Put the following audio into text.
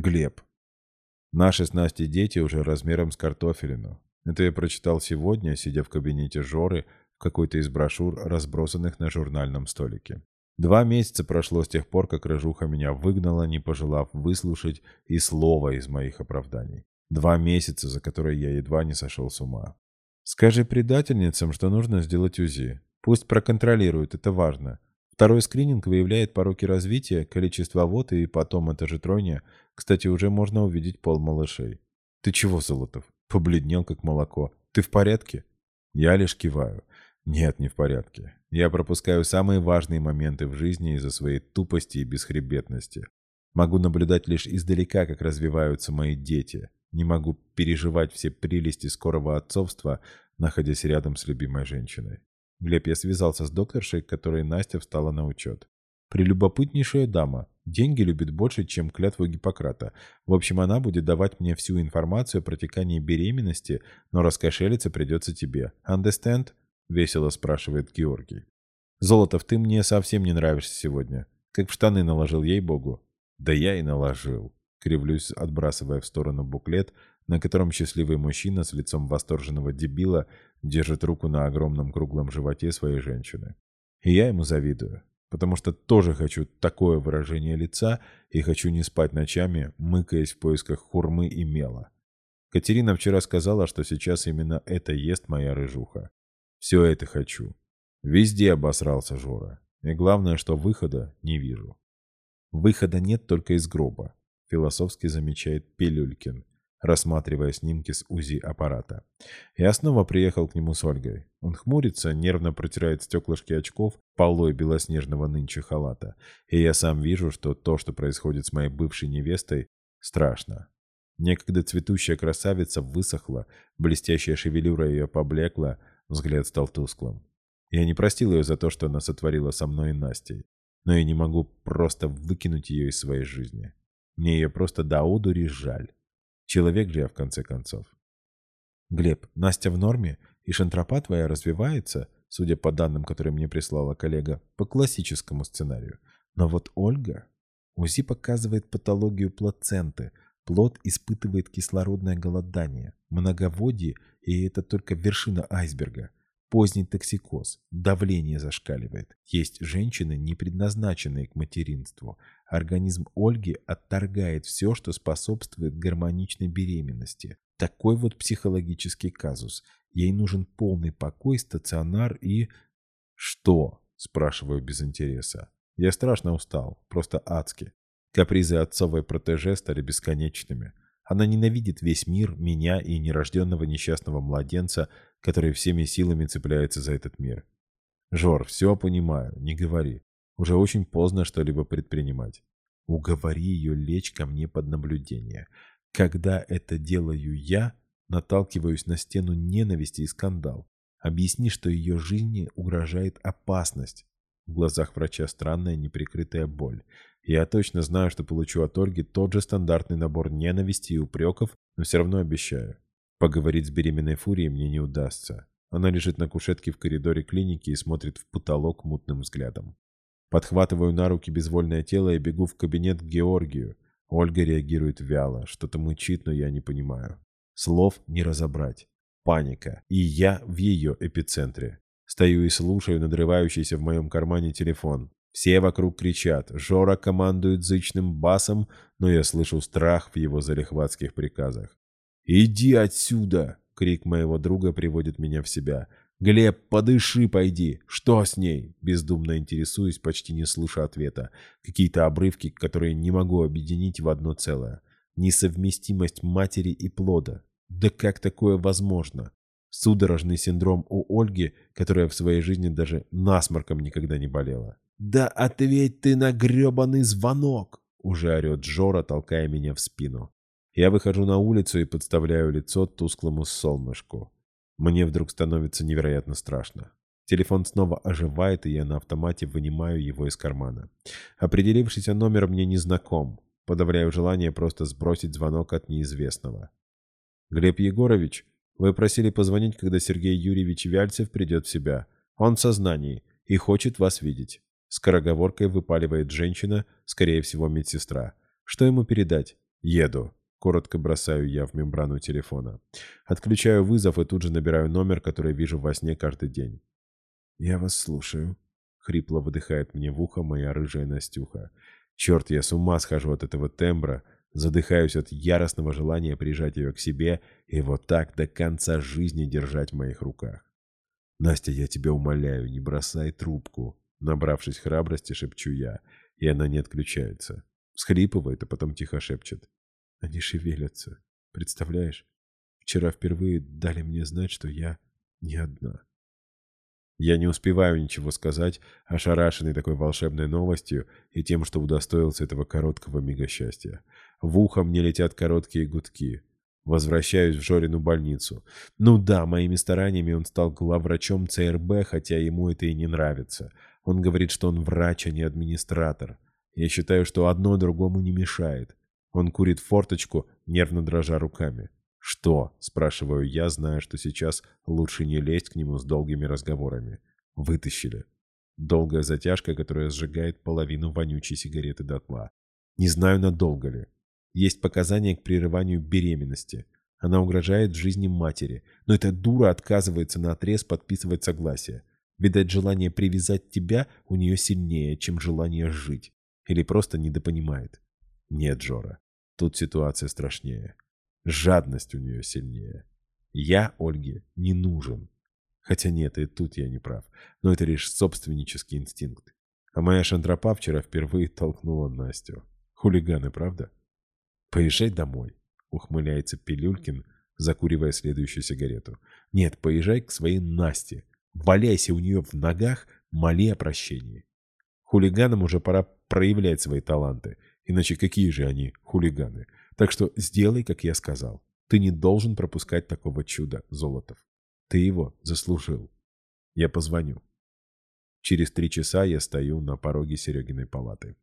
Глеб. Наши с Настей дети уже размером с картофелину. Это я прочитал сегодня, сидя в кабинете Жоры, в какой-то из брошюр, разбросанных на журнальном столике. Два месяца прошло с тех пор, как Рыжуха меня выгнала, не пожелав выслушать и слова из моих оправданий. Два месяца, за которые я едва не сошел с ума. Скажи предательницам, что нужно сделать УЗИ. Пусть проконтролируют, это важно. Второй скрининг выявляет пороки развития, количество вод и потом это же тройня. Кстати, уже можно увидеть пол малышей. Ты чего, Золотов? Побледнел, как молоко. Ты в порядке? Я лишь киваю. Нет, не в порядке. Я пропускаю самые важные моменты в жизни из-за своей тупости и бесхребетности. Могу наблюдать лишь издалека, как развиваются мои дети. Не могу переживать все прелести скорого отцовства, находясь рядом с любимой женщиной. Глеб, я связался с докторшей, которой Настя встала на учет. Прелюбопытнейшая дама. Деньги любит больше, чем клятву Гиппократа. В общем, она будет давать мне всю информацию о протекании беременности, но раскошелиться придется тебе. Understand? Весело спрашивает Георгий. Золотов, ты мне совсем не нравишься сегодня. Как в штаны наложил ей-богу. Да я и наложил. Кривлюсь, отбрасывая в сторону буклет, на котором счастливый мужчина с лицом восторженного дебила держит руку на огромном круглом животе своей женщины. И я ему завидую, потому что тоже хочу такое выражение лица и хочу не спать ночами, мыкаясь в поисках хурмы и мела. Катерина вчера сказала, что сейчас именно это ест моя рыжуха. Все это хочу. Везде обосрался Жора. И главное, что выхода не вижу. Выхода нет только из гроба, философски замечает Пилюлькин рассматривая снимки с УЗИ-аппарата. Я снова приехал к нему с Ольгой. Он хмурится, нервно протирает стеклышки очков полой белоснежного нынче халата. И я сам вижу, что то, что происходит с моей бывшей невестой, страшно. Некогда цветущая красавица высохла, блестящая шевелюра ее поблекла, взгляд стал тусклым. Я не простил ее за то, что она сотворила со мной и Настей, но я не могу просто выкинуть ее из своей жизни. Мне ее просто до одури жаль. Человек же я, в конце концов. Глеб, Настя в норме, и шантропа твоя развивается, судя по данным, которые мне прислала коллега, по классическому сценарию. Но вот Ольга... УЗИ показывает патологию плаценты. Плод испытывает кислородное голодание, многоводие, и это только вершина айсберга. Поздний токсикоз, давление зашкаливает. Есть женщины, не предназначенные к материнству. Организм Ольги отторгает все, что способствует гармоничной беременности. Такой вот психологический казус. Ей нужен полный покой, стационар и... «Что?» – спрашиваю без интереса. Я страшно устал, просто адски. Капризы отцовой протеже стали бесконечными. Она ненавидит весь мир, меня и нерожденного несчастного младенца, который всеми силами цепляется за этот мир. Жор, все понимаю, не говори. Уже очень поздно что-либо предпринимать. Уговори ее лечь ко мне под наблюдение. Когда это делаю я, наталкиваюсь на стену ненависти и скандал. Объясни, что ее жизни угрожает опасность. В глазах врача странная неприкрытая боль. Я точно знаю, что получу от Ольги тот же стандартный набор ненависти и упреков, но все равно обещаю. Поговорить с беременной фурией мне не удастся. Она лежит на кушетке в коридоре клиники и смотрит в потолок мутным взглядом. Подхватываю на руки безвольное тело и бегу в кабинет к Георгию. Ольга реагирует вяло, что-то мычит, но я не понимаю. Слов не разобрать. Паника. И я в ее эпицентре. Стою и слушаю надрывающийся в моем кармане телефон. Все вокруг кричат. Жора командует зычным басом, но я слышу страх в его залихватских приказах. «Иди отсюда!» — крик моего друга приводит меня в себя. «Глеб, подыши, пойди! Что с ней?» Бездумно интересуюсь, почти не слыша ответа. Какие-то обрывки, которые не могу объединить в одно целое. Несовместимость матери и плода. Да как такое возможно? Судорожный синдром у Ольги, которая в своей жизни даже насморком никогда не болела. «Да ответь ты на гребаный звонок!» Уже орет Жора, толкая меня в спину. Я выхожу на улицу и подставляю лицо тусклому солнышку. Мне вдруг становится невероятно страшно. Телефон снова оживает, и я на автомате вынимаю его из кармана. Определившийся номер мне не знаком. Подавляю желание просто сбросить звонок от неизвестного. «Глеб Егорович, вы просили позвонить, когда Сергей Юрьевич Вяльцев придет в себя. Он в сознании и хочет вас видеть». Скороговоркой выпаливает женщина, скорее всего, медсестра. «Что ему передать?» Еду. Коротко бросаю я в мембрану телефона. Отключаю вызов и тут же набираю номер, который вижу во сне каждый день. «Я вас слушаю», — хрипло выдыхает мне в ухо моя рыжая Настюха. Черт, я с ума схожу от этого тембра, задыхаюсь от яростного желания прижать ее к себе и вот так до конца жизни держать в моих руках. «Настя, я тебя умоляю, не бросай трубку», — набравшись храбрости, шепчу я, и она не отключается. Схлипывает, а потом тихо шепчет. Они шевелятся. Представляешь? Вчера впервые дали мне знать, что я не одна. Я не успеваю ничего сказать, ошарашенный такой волшебной новостью и тем, что удостоился этого короткого мига счастья. В ухо мне летят короткие гудки. Возвращаюсь в Жорину больницу. Ну да, моими стараниями он стал главврачом ЦРБ, хотя ему это и не нравится. Он говорит, что он врач, а не администратор. Я считаю, что одно другому не мешает. Он курит форточку, нервно дрожа руками. «Что?» – спрашиваю я, зная, что сейчас лучше не лезть к нему с долгими разговорами. «Вытащили». Долгая затяжка, которая сжигает половину вонючей сигареты дотла. Не знаю, надолго ли. Есть показания к прерыванию беременности. Она угрожает жизни матери. Но эта дура отказывается на отрез подписывать согласие. Видать, желание привязать тебя у нее сильнее, чем желание жить. Или просто недопонимает. Нет, Джора, тут ситуация страшнее. Жадность у нее сильнее. Я Ольге не нужен. Хотя нет, и тут я не прав. Но это лишь собственнический инстинкт. А моя шантропа вчера впервые толкнула Настю. Хулиганы, правда? Поезжай домой, ухмыляется Пилюлькин, закуривая следующую сигарету. Нет, поезжай к своей Насте. Валяйся у нее в ногах, моли о прощении. Хулиганам уже пора проявлять свои таланты. Иначе какие же они хулиганы? Так что сделай, как я сказал. Ты не должен пропускать такого чуда, Золотов. Ты его заслужил. Я позвоню. Через три часа я стою на пороге Серегиной палаты.